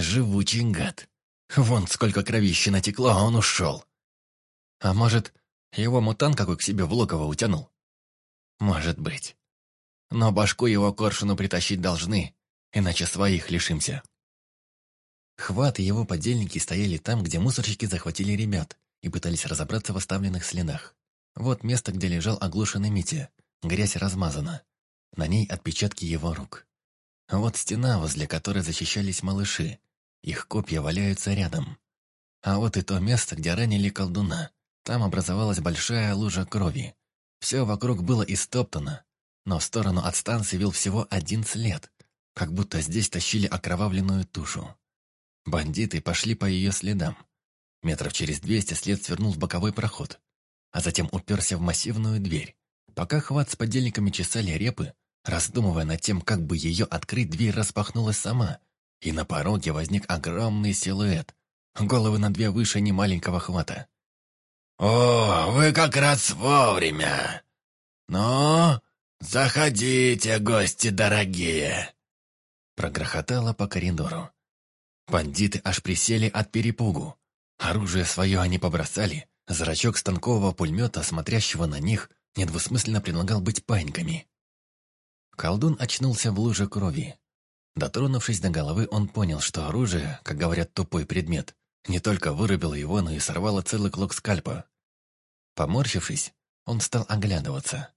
Живучий гад. Вон сколько кровищи натекло, а он ушел. А может, его мутант какой к себе в логово утянул? Может быть. Но башку его коршуну притащить должны, иначе своих лишимся. Хват и его подельники стояли там, где мусорщики захватили ребят и пытались разобраться в оставленных следах. Вот место, где лежал оглушенный Митя. Грязь размазана. На ней отпечатки его рук. Вот стена, возле которой защищались малыши. Их копья валяются рядом. А вот и то место, где ранили колдуна. Там образовалась большая лужа крови. Все вокруг было истоптано, но в сторону от станции вел всего один след, как будто здесь тащили окровавленную тушу. Бандиты пошли по ее следам. Метров через двести след свернул в боковой проход, а затем уперся в массивную дверь. Пока хват с подельниками чесали репы, раздумывая над тем, как бы ее открыть, дверь распахнулась сама, и на пороге возник огромный силуэт, головы на две выше немаленького хвата. «О, вы как раз вовремя! Ну, заходите, гости дорогие!» Прогрохотало по коридору. Бандиты аж присели от перепугу. Оружие свое они побросали, зрачок станкового пулемета, смотрящего на них, недвусмысленно предлагал быть паньками. Колдун очнулся в луже крови. Дотронувшись до головы, он понял, что оружие, как говорят, тупой предмет, не только вырубило его, но и сорвало целый клок скальпа. Поморщившись, он стал оглядываться.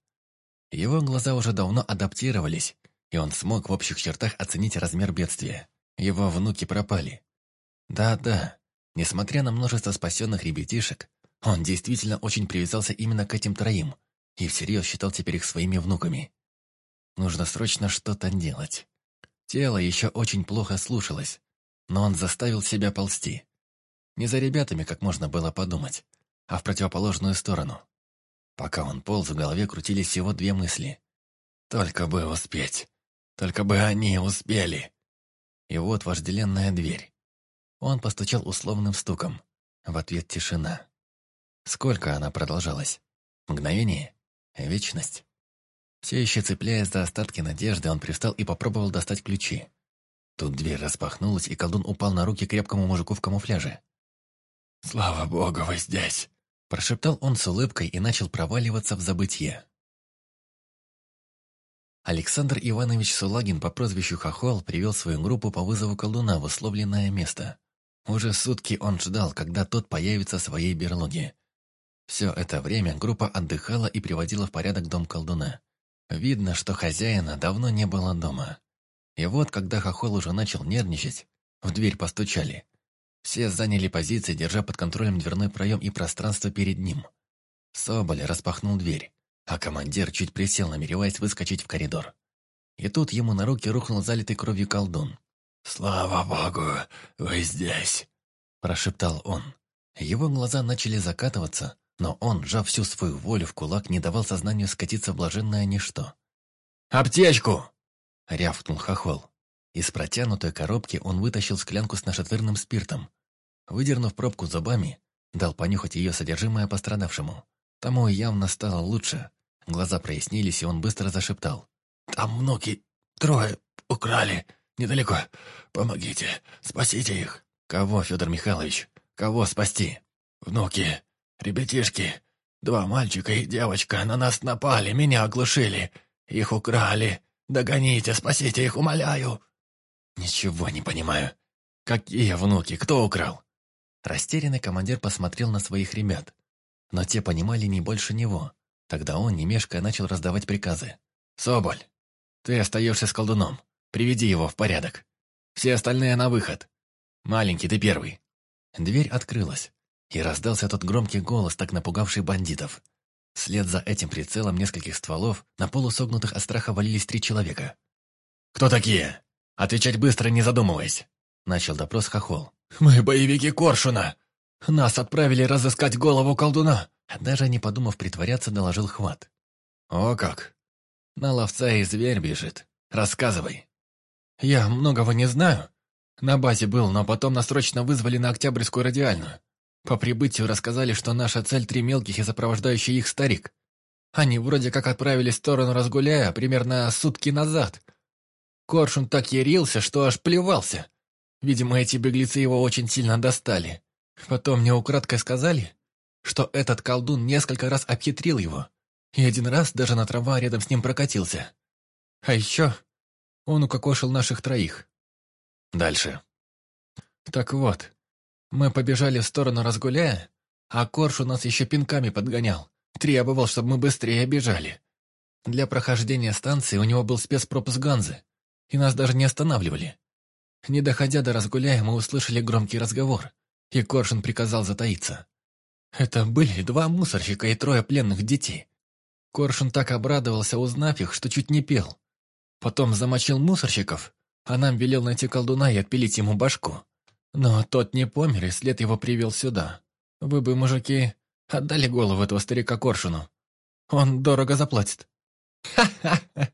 Его глаза уже давно адаптировались, и он смог в общих чертах оценить размер бедствия. Его внуки пропали. Да-да, несмотря на множество спасенных ребятишек, он действительно очень привязался именно к этим троим и всерьез считал теперь их своими внуками. Нужно срочно что-то делать. Тело еще очень плохо слушалось, но он заставил себя ползти. Не за ребятами, как можно было подумать, а в противоположную сторону. Пока он полз, в голове крутились всего две мысли. «Только бы успеть! Только бы они успели!» И вот вожделенная дверь. Он постучал условным стуком. В ответ тишина. Сколько она продолжалась? Мгновение? Вечность? Все еще цепляясь за остатки надежды, он пристал и попробовал достать ключи. Тут дверь распахнулась, и колдун упал на руки крепкому мужику в камуфляже. «Слава богу, вы здесь!» Прошептал он с улыбкой и начал проваливаться в забытье. Александр Иванович Сулагин по прозвищу Хохол привел свою группу по вызову колдуна в условленное место. Уже сутки он ждал, когда тот появится в своей берлоге. Все это время группа отдыхала и приводила в порядок дом колдуна. Видно, что хозяина давно не было дома. И вот, когда Хохол уже начал нервничать, в дверь постучали. Все заняли позиции, держа под контролем дверной проем и пространство перед ним. Соболь распахнул дверь, а командир чуть присел, намереваясь выскочить в коридор. И тут ему на руки рухнул залитый кровью колдун. «Слава богу, вы здесь!» – прошептал он. Его глаза начали закатываться, но он, сжав всю свою волю в кулак, не давал сознанию скатиться в блаженное ничто. «Аптечку!» — рявкнул хохол. Из протянутой коробки он вытащил склянку с нашатырным спиртом. Выдернув пробку зубами, дал понюхать ее содержимое пострадавшему. Тому явно стало лучше. Глаза прояснились, и он быстро зашептал. «Там внуки трое украли недалеко. Помогите, спасите их». «Кого, Федор Михайлович? Кого спасти?» «Внуки, ребятишки, два мальчика и девочка на нас напали, меня оглушили. Их украли. Догоните, спасите их, умоляю». «Ничего не понимаю. Какие внуки? Кто украл?» Растерянный командир посмотрел на своих ребят. Но те понимали не больше него. Тогда он, не мешкая, начал раздавать приказы. «Соболь, ты остаешься с колдуном. Приведи его в порядок. Все остальные на выход. Маленький, ты первый». Дверь открылась, и раздался тот громкий голос, так напугавший бандитов. Вслед за этим прицелом нескольких стволов на полусогнутых от страха валились три человека. «Кто такие?» «Отвечать быстро, не задумываясь!» Начал допрос Хохол. «Мы боевики Коршуна! Нас отправили разыскать голову колдуна!» Даже не подумав притворяться, доложил Хват. «О как! На ловца и зверь бежит. Рассказывай!» «Я многого не знаю. На базе был, но потом нас срочно вызвали на Октябрьскую радиальную. По прибытию рассказали, что наша цель три мелких и сопровождающий их старик. Они вроде как отправились в сторону разгуляя примерно сутки назад. Коршун так ярился, что аж плевался. Видимо, эти беглецы его очень сильно достали. Потом мне украдкой сказали, что этот колдун несколько раз обхитрил его, и один раз даже на трава рядом с ним прокатился. А еще он укокошил наших троих. Дальше. Так вот, мы побежали в сторону разгуляя, а Корж у нас еще пинками подгонял, требовал, чтобы мы быстрее бежали. Для прохождения станции у него был спецпропуск Ганзы, и нас даже не останавливали. Не доходя до разгуляя, мы услышали громкий разговор, и Коршун приказал затаиться. Это были два мусорщика и трое пленных детей. Коршун так обрадовался, узнав их, что чуть не пел. Потом замочил мусорщиков, а нам велел найти колдуна и отпилить ему башку. Но тот не помер, и след его привел сюда. Вы бы, мужики, отдали голову этого старика Коршуну. Он дорого заплатит. Ха-ха-ха!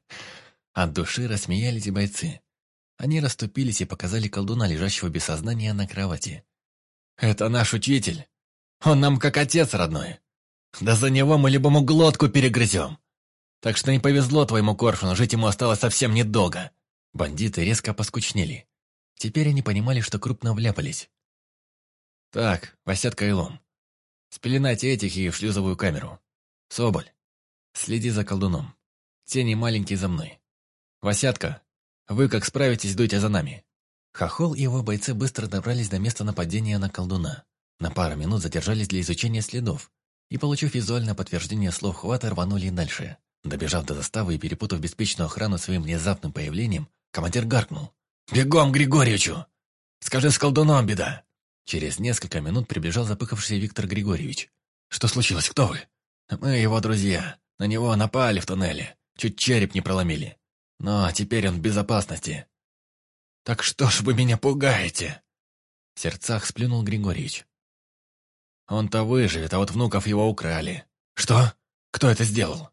От души рассмеялись бойцы. Они расступились и показали колдуна, лежащего без сознания на кровати. «Это наш учитель. Он нам как отец родной. Да за него мы любому глотку перегрызем. Так что не повезло твоему Коршуну, жить ему осталось совсем недолго». Бандиты резко поскучнели. Теперь они понимали, что крупно вляпались. «Так, Васятка и Лом, спеленайте этих и в шлюзовую камеру. Соболь, следи за колдуном. Тени маленькие за мной. Васятка, вы как справитесь, дуйте за нами». Хохол и его бойцы быстро добрались до места нападения на колдуна. На пару минут задержались для изучения следов и, получив визуальное подтверждение слов Хвата, рванули дальше. Добежав до заставы и перепутав беспечную охрану своим внезапным появлением, командир гаркнул. «Бегом Григорьевичу! Скажи, с колдуном беда!» Через несколько минут приближал запыхавшийся Виктор Григорьевич. «Что случилось? Кто вы?» «Мы его друзья. На него напали в туннеле. Чуть череп не проломили. Но теперь он в безопасности». «Так что ж вы меня пугаете?» В сердцах сплюнул Григорьевич. «Он-то выживет, а вот внуков его украли». «Что? Кто это сделал?»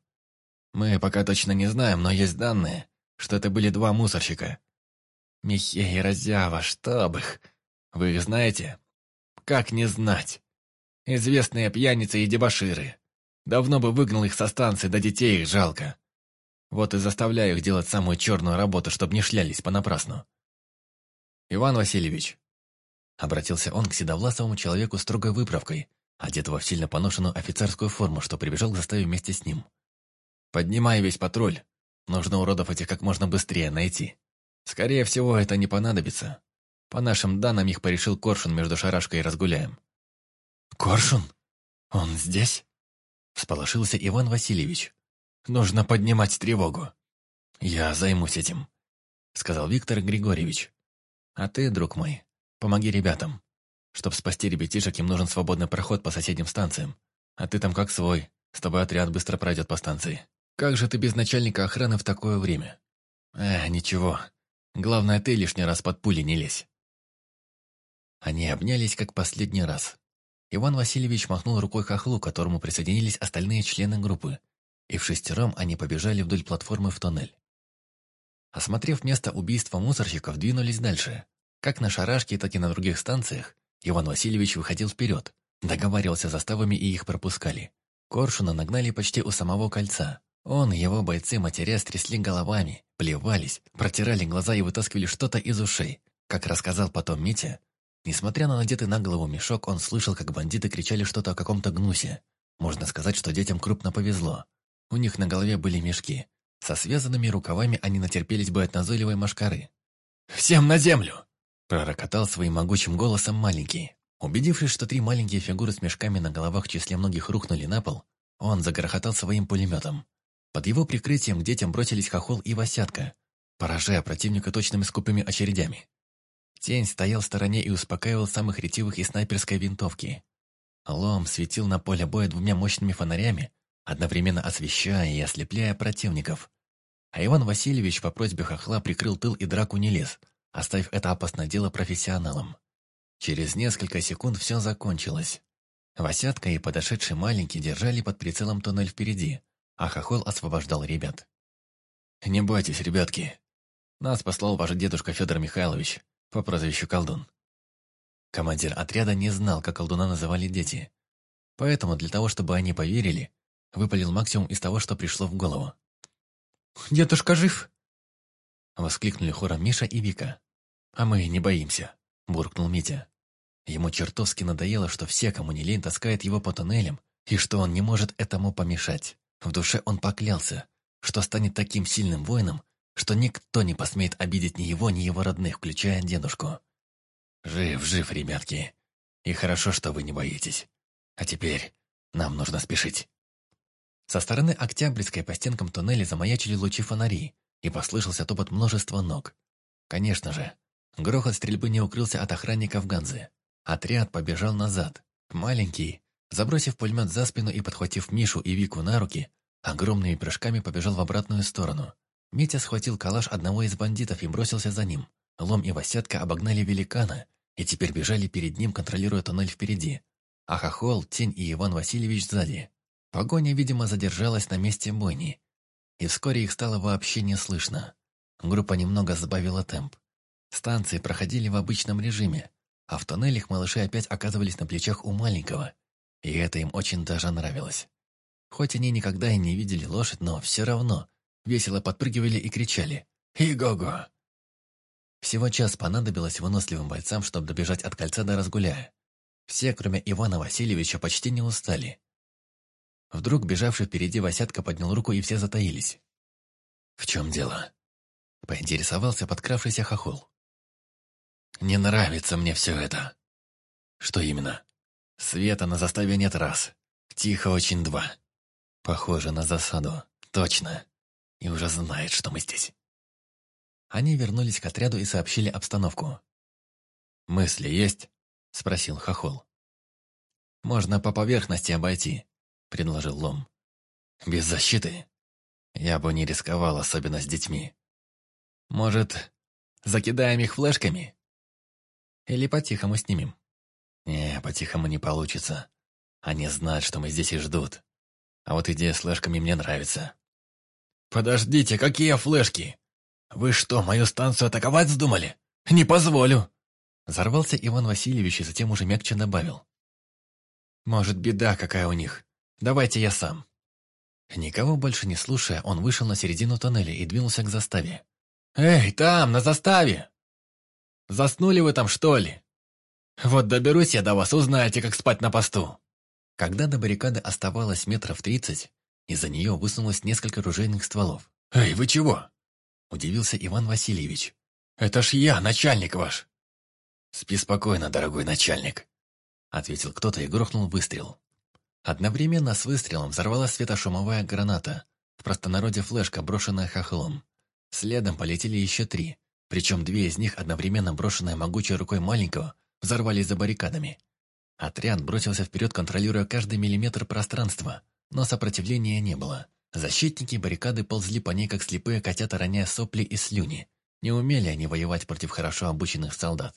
«Мы пока точно не знаем, но есть данные, что это были два мусорщика. Михей Разява, чтоб их. Вы их знаете? Как не знать? Известные пьяницы и дебоширы. Давно бы выгнал их со станции, да детей их жалко. Вот и заставляю их делать самую черную работу, чтобы не шлялись понапрасну. Иван Васильевич, обратился он к седовласовому человеку строгой выправкой, одетого в сильно поношенную офицерскую форму, что прибежал к заставе вместе с ним. «Поднимай весь патруль. Нужно уродов этих как можно быстрее найти. Скорее всего, это не понадобится. По нашим данным, их порешил Коршун между Шарашкой и Разгуляем». «Коршун? Он здесь?» Всполошился Иван Васильевич. «Нужно поднимать тревогу». «Я займусь этим», — сказал Виктор Григорьевич. «А ты, друг мой, помоги ребятам. Чтобы спасти ребятишек, им нужен свободный проход по соседним станциям. А ты там как свой, с тобой отряд быстро пройдет по станции. Как же ты без начальника охраны в такое время? Э, ничего. Главное, ты лишний раз под пули не лезь. Они обнялись, как последний раз. Иван Васильевич махнул рукой хохлу, к которому присоединились остальные члены группы, и в шестером они побежали вдоль платформы в тоннель. Осмотрев место убийства мусорщиков, двинулись дальше. Как на шарашке, так и на других станциях, Иван Васильевич выходил вперед, договаривался заставами и их пропускали. Коршуна нагнали почти у самого кольца. Он и его бойцы матеря стрясли головами, плевались, протирали глаза и вытаскивали что-то из ушей. Как рассказал потом Митя, несмотря на надетый на голову мешок, он слышал, как бандиты кричали что-то о каком-то гнусе. Можно сказать, что детям крупно повезло. У них на голове были мешки. Со связанными рукавами они натерпелись бы от назойливой машкары. «Всем на землю!» Пророкотал своим могучим голосом маленький. Убедившись, что три маленькие фигуры с мешками на головах в числе многих рухнули на пол, он загрохотал своим пулеметом. Под его прикрытием к детям бросились хохол и восятка, поражая противника точными скупыми очередями. Тень стоял в стороне и успокаивал самых ретивых из снайперской винтовки. Лом светил на поле боя двумя мощными фонарями, одновременно освещая и ослепляя противников. А Иван Васильевич по просьбе хохла прикрыл тыл и драку не лез, оставив это опасное дело профессионалам. Через несколько секунд все закончилось. Васятка и подошедший маленький держали под прицелом туннель впереди, а Хохол освобождал ребят. «Не бойтесь, ребятки. Нас послал ваш дедушка Федор Михайлович по прозвищу Колдун». Командир отряда не знал, как колдуна называли дети. Поэтому для того, чтобы они поверили, выпалил максимум из того, что пришло в голову. «Дедушка жив!» Воскликнули хором Миша и Вика. «А мы не боимся», – буркнул Митя. Ему чертовски надоело, что все, кому не лень, таскают его по туннелям, и что он не может этому помешать. В душе он поклялся, что станет таким сильным воином, что никто не посмеет обидеть ни его, ни его родных, включая дедушку. Жив, жив, ребятки. И хорошо, что вы не боитесь. А теперь нам нужно спешить. Со стороны Октябрьской по стенкам туннеля замаячили лучи фонарей, и послышался топот множества ног. Конечно же, грохот стрельбы не укрылся от охранников Ганзы. Отряд побежал назад. Маленький, забросив пулемет за спину и подхватив Мишу и Вику на руки, огромными прыжками побежал в обратную сторону. Митя схватил калаш одного из бандитов и бросился за ним. Лом и Васятка обогнали великана и теперь бежали перед ним, контролируя туннель впереди. А Хохол, Тень и Иван Васильевич сзади. Погоня, видимо, задержалась на месте бойни. И вскоре их стало вообще не слышно. Группа немного сбавила темп. Станции проходили в обычном режиме, а в тоннелях малыши опять оказывались на плечах у маленького, и это им очень даже нравилось. Хоть они никогда и не видели лошадь, но все равно весело подпрыгивали и кричали «И-го-го!». Всего час понадобилось выносливым бойцам, чтобы добежать от кольца до разгуляя. Все, кроме Ивана Васильевича, почти не устали. Вдруг бежавший впереди Васятка поднял руку, и все затаились. «В чем дело?» Поинтересовался подкравшийся хохол. Не нравится мне все это. Что именно? Света на заставе нет раз. Тихо очень два. Похоже на засаду. Точно. И уже знает, что мы здесь. Они вернулись к отряду и сообщили обстановку. «Мысли есть?» — спросил Хохол. «Можно по поверхности обойти», — предложил Лом. «Без защиты? Я бы не рисковал, особенно с детьми. Может, закидаем их флешками?» Или по-тихому снимем?» «Не, по-тихому не получится. Они знают, что мы здесь и ждут. А вот идея с флешками мне нравится». «Подождите, какие флешки? Вы что, мою станцию атаковать вздумали? Не позволю!» Взорвался Иван Васильевич и затем уже мягче добавил. «Может, беда какая у них. Давайте я сам». Никого больше не слушая, он вышел на середину тоннеля и двинулся к заставе. «Эй, там, на заставе!» Заснули вы там, что ли? Вот доберусь я до вас, узнаете, как спать на посту». Когда до баррикады оставалось метров тридцать, из-за нее высунулось несколько ружейных стволов. «Эй, вы чего?» – удивился Иван Васильевич. «Это ж я, начальник ваш!» «Спи спокойно, дорогой начальник», – ответил кто-то и грохнул выстрел. Одновременно с выстрелом взорвалась светошумовая граната, в простонародье флешка, брошенная хохлом. Следом полетели еще три, причем две из них, одновременно брошенные могучей рукой маленького, взорвались за баррикадами. Отряд бросился вперед, контролируя каждый миллиметр пространства, но сопротивления не было. Защитники баррикады ползли по ней, как слепые котята, роняя сопли и слюни. Не умели они воевать против хорошо обученных солдат.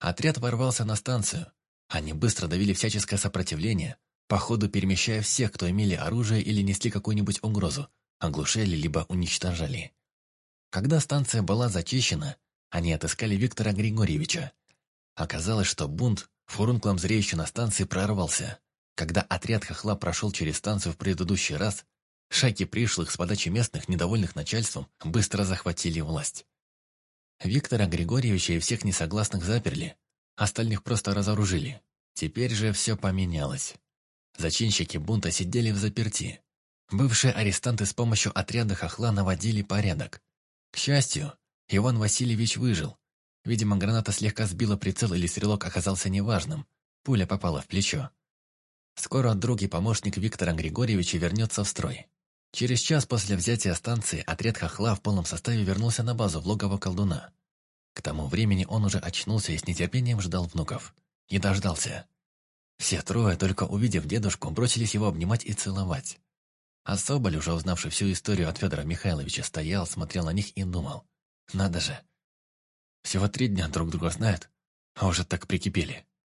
Отряд ворвался на станцию. Они быстро давили всяческое сопротивление, по ходу перемещая всех, кто имели оружие или несли какую-нибудь угрозу, оглушали либо уничтожали. Когда станция была зачищена, они отыскали Виктора Григорьевича. Оказалось, что бунт, фурунклом зреющий на станции, прорвался. Когда отряд хохла прошел через станцию в предыдущий раз, шайки пришлых с подачи местных, недовольных начальством, быстро захватили власть. Виктора Григорьевича и всех несогласных заперли, остальных просто разоружили. Теперь же все поменялось. Зачинщики бунта сидели в заперти. Бывшие арестанты с помощью отряда хохла наводили порядок. К счастью, Иван Васильевич выжил. Видимо, граната слегка сбила прицел или стрелок оказался неважным. Пуля попала в плечо. Скоро друг и помощник Виктора Григорьевича вернется в строй. Через час после взятия станции отряд Хохла в полном составе вернулся на базу в логово колдуна. К тому времени он уже очнулся и с нетерпением ждал внуков. И дождался. Все трое, только увидев дедушку, бросились его обнимать и целовать. А Соболь, уже узнавший всю историю от Федора Михайловича, стоял, смотрел на них и думал. Надо же. Всего три дня друг друга знают, а уже так прикипели.